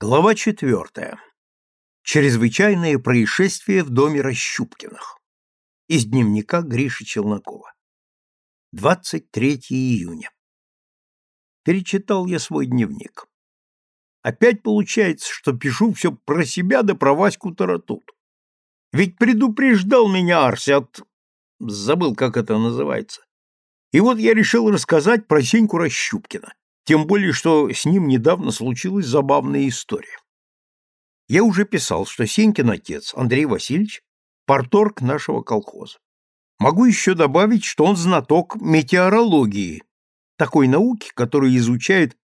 Глава четвертая. Чрезвычайное происшествие в доме Рощупкиных. Из дневника Гриши Челнокова. 23 июня. Перечитал я свой дневник. Опять получается, что пишу все про себя да про Ваську Таратут. Ведь предупреждал меня Арси от... Забыл, как это называется. И вот я решил рассказать про Сеньку Рощупкина. Тем более, что с ним недавно случилась забавная история. Я уже писал, что Сенькин отец, Андрей Васильевич, порторг нашего колхоза. Могу еще добавить, что он знаток метеорологии, такой науки, которая изучает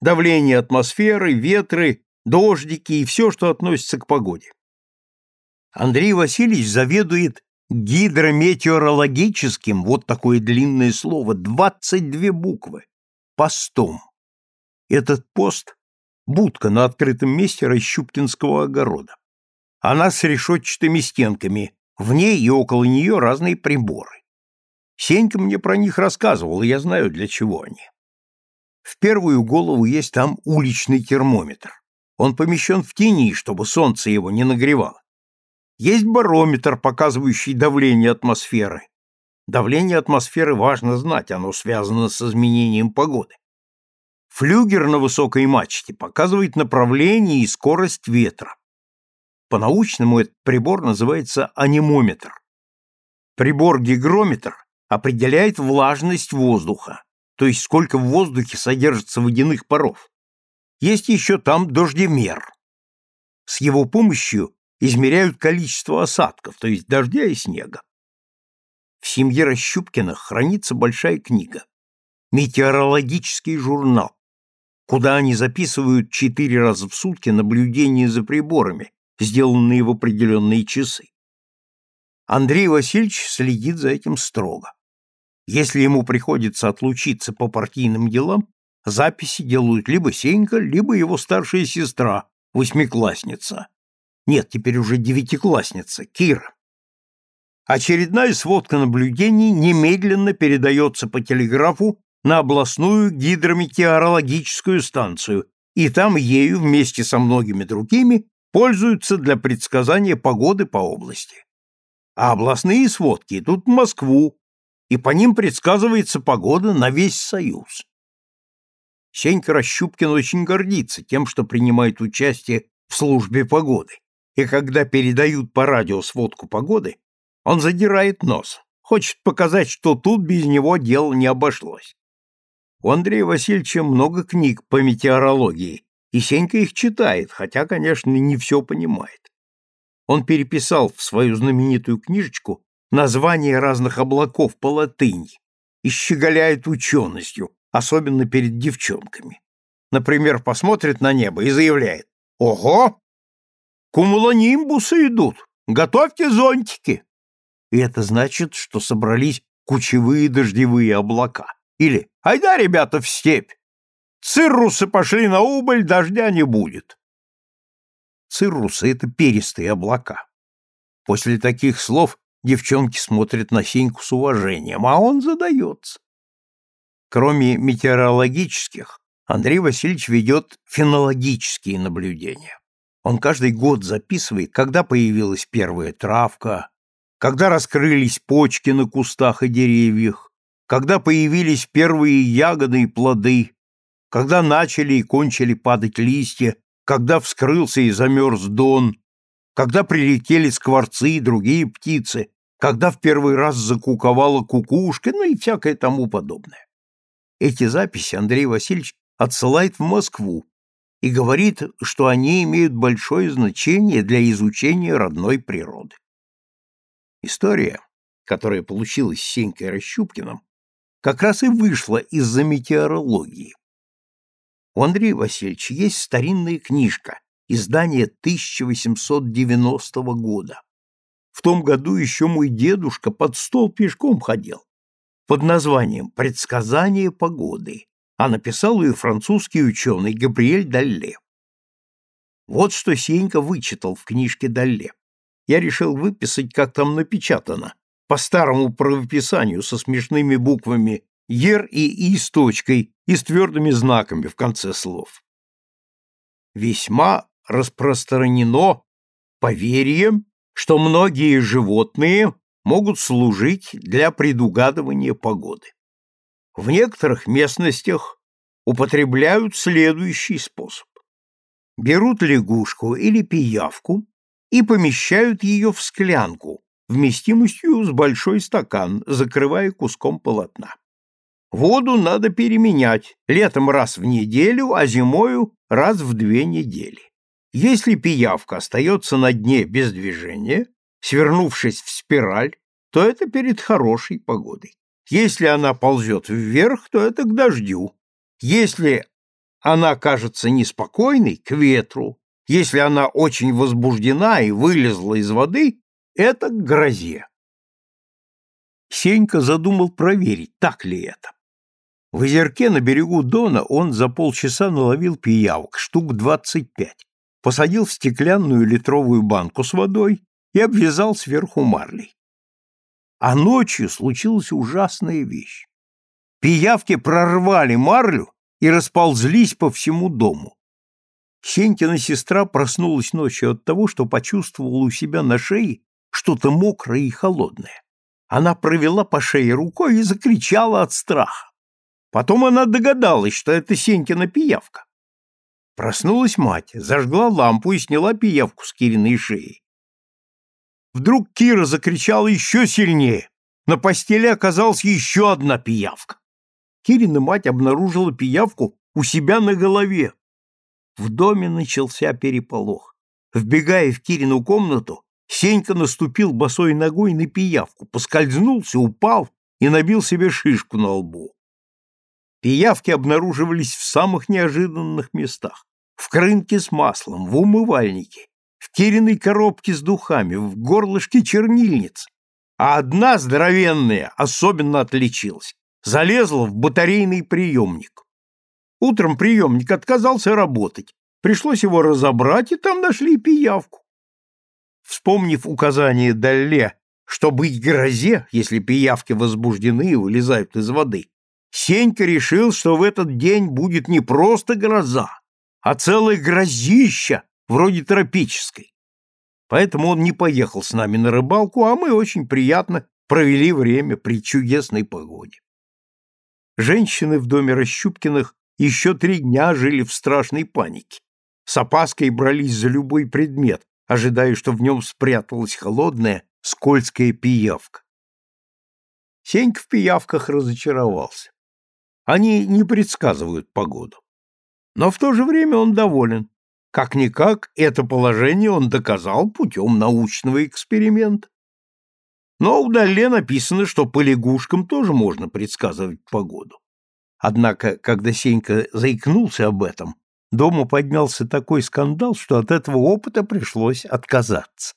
давление атмосферы, ветры, дождики и все, что относится к погоде. Андрей Васильевич заведует гидрометеорологическим, вот такое длинное слово, 22 буквы, постом. Этот пост — будка на открытом месте Расщупкинского огорода. Она с решетчатыми стенками, в ней и около нее разные приборы. Сенька мне про них рассказывал, и я знаю, для чего они. В первую голову есть там уличный термометр. Он помещен в тени, чтобы солнце его не нагревало. Есть барометр, показывающий давление атмосферы. Давление атмосферы важно знать, оно связано с изменением погоды. Флюгер на высокой мачте показывает направление и скорость ветра. По-научному этот прибор называется анемометр. Прибор-гигрометр определяет влажность воздуха, то есть сколько в воздухе содержится водяных паров. Есть еще там дождемер. С его помощью измеряют количество осадков, то есть дождя и снега. В семье Расщупкиных хранится большая книга «Метеорологический журнал», куда они записывают четыре раза в сутки наблюдения за приборами, сделанные в определенные часы. Андрей Васильевич следит за этим строго. Если ему приходится отлучиться по партийным делам, записи делают либо Сенька, либо его старшая сестра, восьмиклассница. Нет, теперь уже девятиклассница, Кира. Очередная сводка наблюдений немедленно передается по телеграфу на областную гидрометеорологическую станцию, и там ею вместе со многими другими пользуются для предсказания погоды по области. А областные сводки идут в Москву, и по ним предсказывается погода на весь Союз. Сенька Расщупкин очень гордится тем, что принимает участие в службе погоды, и когда передают по радио сводку погоды, он задирает нос, хочет показать, что тут без него дело не обошлось. У Андрея Васильевича много книг по метеорологии, и Сенька их читает, хотя, конечно, не все понимает. Он переписал в свою знаменитую книжечку названия разных облаков по латыни и щеголяет ученостью, особенно перед девчонками. Например, посмотрит на небо и заявляет «Ого! Кумулонимбусы идут! Готовьте зонтики!» И это значит, что собрались кучевые дождевые облака. Или «Айда, ребята, в степь! Циррусы пошли на убыль, дождя не будет!» Циррусы — это перистые облака. После таких слов девчонки смотрят на Сеньку с уважением, а он задается. Кроме метеорологических, Андрей Васильевич ведет фенологические наблюдения. Он каждый год записывает, когда появилась первая травка, когда раскрылись почки на кустах и деревьях, когда появились первые ягоды и плоды, когда начали и кончили падать листья, когда вскрылся и замерз дон, когда прилетели скворцы и другие птицы, когда в первый раз закуковала кукушка, ну и всякое тому подобное. Эти записи Андрей Васильевич отсылает в Москву и говорит, что они имеют большое значение для изучения родной природы. История, которая получилась с Сенькой Расщупкиным, как раз и вышла из-за метеорологии. У Андрея Васильевича есть старинная книжка, издание 1890 года. В том году еще мой дедушка под стол пешком ходил, под названием «Предсказание погоды», а написал ее французский ученый Габриэль Далле. Вот что Сенька вычитал в книжке Далле я решил выписать, как там напечатано, по старому правописанию со смешными буквами «ер» и «и» с точкой и с твердыми знаками в конце слов. весьма распространено поверье, что многие животные могут служить для предугадывания погоды. В некоторых местностях употребляют следующий способ. Берут лягушку или пиявку и помещают ее в склянку, вместимостью с большой стакан, закрывая куском полотна. Воду надо переменять, летом раз в неделю, а зимою раз в две недели. Если пиявка остается на дне без движения, свернувшись в спираль, то это перед хорошей погодой. Если она ползет вверх, то это к дождю. Если она кажется неспокойной, к ветру. Если она очень возбуждена и вылезла из воды, это к грозе. Сенька задумал проверить, так ли это. В озерке на берегу Дона он за полчаса наловил пиявок, штук двадцать пять, посадил в стеклянную литровую банку с водой и обвязал сверху марлей. А ночью случилась ужасная вещь. Пиявки прорвали марлю и расползлись по всему дому. Сенькина сестра проснулась ночью от того, что почувствовала у себя на шее что-то мокрое и холодное. Она провела по шее рукой и закричала от страха. Потом она догадалась, что это Сенькина пиявка. Проснулась мать, зажгла лампу и сняла пиявку с Кириной шеи. Вдруг Кира закричала еще сильнее. На постели оказалась еще одна пиявка. Кирина мать обнаружила пиявку у себя на голове. В доме начался переполох. Вбегая в Кирину комнату, Сенька наступил босой ногой на пиявку, поскользнулся, упал и набил себе шишку на лбу. Пиявки обнаруживались в самых неожиданных местах. В крынке с маслом, в умывальнике, в кириной коробке с духами, в горлышке чернильниц. А одна здоровенная особенно отличилась. Залезла в батарейный приемник. Утром приемник отказался работать. Пришлось его разобрать, и там нашли пиявку. Вспомнив указание Далле, что быть грозе, если пиявки возбуждены и вылезают из воды, Сенька решил, что в этот день будет не просто гроза, а целое грозища, вроде тропической. Поэтому он не поехал с нами на рыбалку, а мы очень приятно провели время при чудесной погоде. Женщины в доме Расщупкиных еще три дня жили в страшной панике. С опаской брались за любой предмет, ожидая, что в нем спряталась холодная, скользкая пиявка. Сенька в пиявках разочаровался. Они не предсказывают погоду. Но в то же время он доволен. Как-никак, это положение он доказал путем научного эксперимента. Но в Далле написано, что по лягушкам тоже можно предсказывать погоду. Однако, когда Сенька заикнулся об этом, дома поднялся такой скандал, что от этого опыта пришлось отказаться.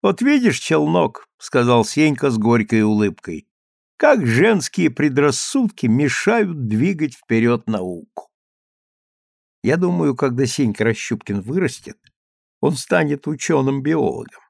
«Вот видишь, челнок», — сказал Сенька с горькой улыбкой, как женские предрассудки мешают двигать вперед науку. Я думаю, когда Сенька Расщупкин вырастет, он станет ученым-биологом.